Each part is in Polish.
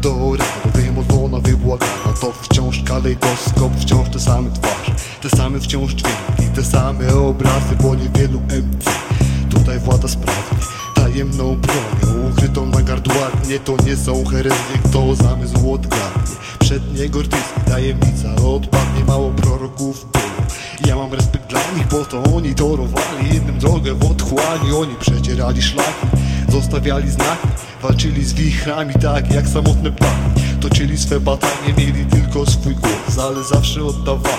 do rana Wyemocona, wybłagana To wciąż kalejdoskop, wciąż te same twarze Te same wciąż dźwięki, te same obrazy Bo niewielu MC tutaj włada sprawnie Tajemną bronią, ukrytą na gardłarnie To nie są herezje, kto zamysł odgadnie. Przedniego rtyski, tajemnica odpadnie Mało proroków było. Ja mam respekt dla nich, bo to oni torowali Innym drogę w otchłani Oni przecierali szlaki, zostawiali znaki Walczyli z wichrami tak jak samotne ptaki Toczyli swe batalie, mieli tylko swój głos Ale zawsze oddawali.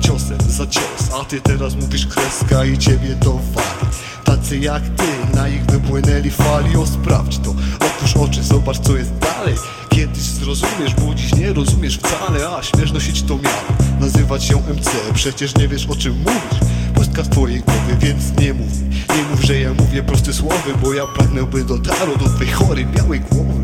Ciosem za cios A ty teraz mówisz kreska i ciebie to wali. Tacy jak ty, na ich wypłynęli fali. O sprawdź to, otwórz oczy, zobacz co jest dalej. Kiedyś zrozumiesz, bo dziś nie rozumiesz wcale A śmiesz nosić to miano, nazywać się MC Przecież nie wiesz o czym mówisz. Pustka w twojej głowie, więc ja mówię proste słowy Bo ja pragnę by dotarło do twej chorej, białej głowy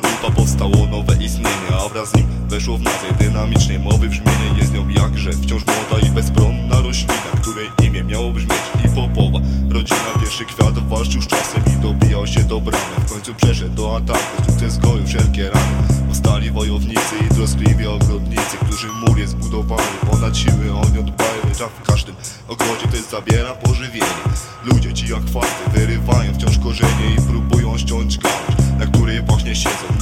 pękła skorupa, powstało nowe istnienie A wraz z nim weszło w nazwę dynamicznie Mowy brzmienie jest nią jakże Wciąż młoda i bezbronna roślina Której imię miało brzmieć hip-hopowa Rodzina pierwszy kwiat walczył z czasem I dobijał się do bramy W końcu przeszedł do ataku Sukces goił wszelkie rany. Powstali wojownicy i troskliwi ogrodnicy Którzy mur jest zbudowali Ponad siły oni odbają Lecz w każdym ogrodzie ktoś zabiera pożywienie. Ludzie ci jak chwasty wyrywają wciąż korzenie I próbują ściąć gałąź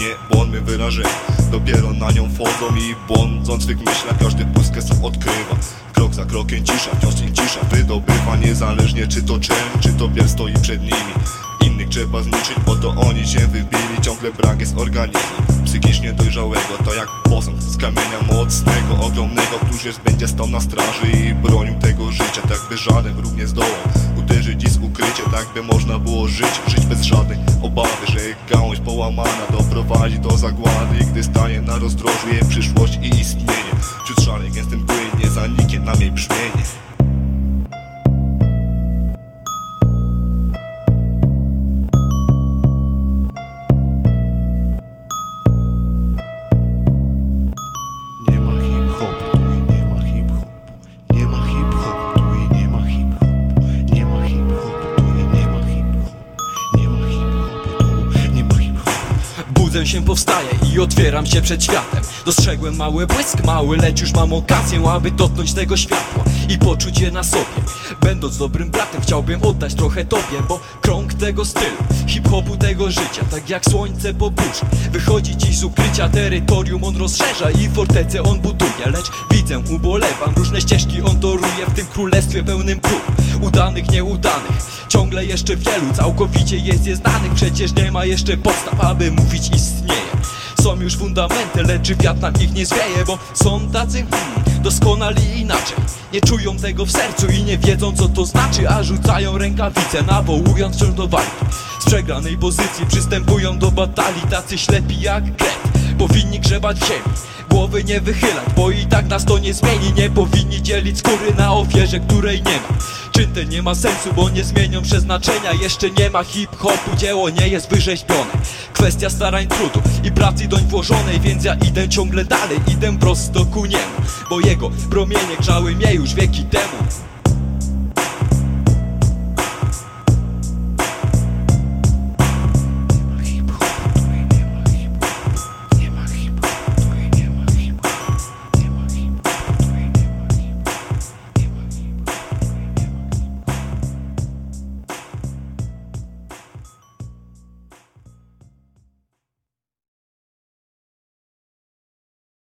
Nie błądmy wyrażenia Dopiero na nią wchodzą i błądząc w swych myślach Każdy pustkę sam odkrywa. Krok za krokiem cisza, wciąż cisza. Wydobywa niezależnie czy to czem, czy to biel stoi przed nimi. Innych trzeba zniszczyć, bo to oni się wybili. Ciągle brak jest organizmu psychicznie dojrzałego. To jak posąg z kamienia mocnego, ogromnego. Któż będzie stał na straży i bronił tego życia. Tak by żaden wróg nie zdołał uderzyć i z ukrycia Tak by można było żyć, żyć bez żadnej obawy Że gałąź połamana doprowadzi do zagłady gdy stanie na rozdrożu jej przyszłość i istnienie. Wśród szalej gęstym płynie, zaniknie nam jej brzmienie Budzę się, powstaję i otwieram się przed światem. Dostrzegłem mały błysk, mały, lecz już mam okazję Aby dotknąć tego światła i poczuć je na sobie. Będąc dobrym bratem chciałbym oddać trochę tobie Bo krąg tego stylu, hip-hopu tego życia Tak jak słońce po burzy Wychodzi dziś z ukrycia, terytorium on rozszerza I fortecę on buduje, lecz widzę, ubolewam. Różne ścieżki on toruje w tym królestwie pełnym prób Udanych, nieudanych Ciągle jeszcze wielu, całkowicie jest nieznanych Przecież nie ma jeszcze podstaw, aby mówić istnieje. Są już fundamenty, lecz wiatr nam ich nie zwieje Bo są tacy, hmm, doskonali inaczej. Nie czują tego w sercu i nie wiedzą co to znaczy A rzucają rękawice, nawołując wciąż do walki. Z przegranej pozycji przystępują do batalii Tacy ślepi jak kret, powinni grzebać w ziemi Głowy nie wychylać, bo i tak nas to nie zmieni. Nie powinni dzielić skóry na ofierze, której nie ma. Czyn ten nie ma sensu, bo nie zmienią przeznaczenia? Jeszcze nie ma hip-hopu, dzieło nie jest wyrzeźbione. Kwestia starań trudu i pracy doń włożonej Więc ja idę ciągle dalej, idę prosto ku niemu. Bo jego promienie grzały mnie już wieki temu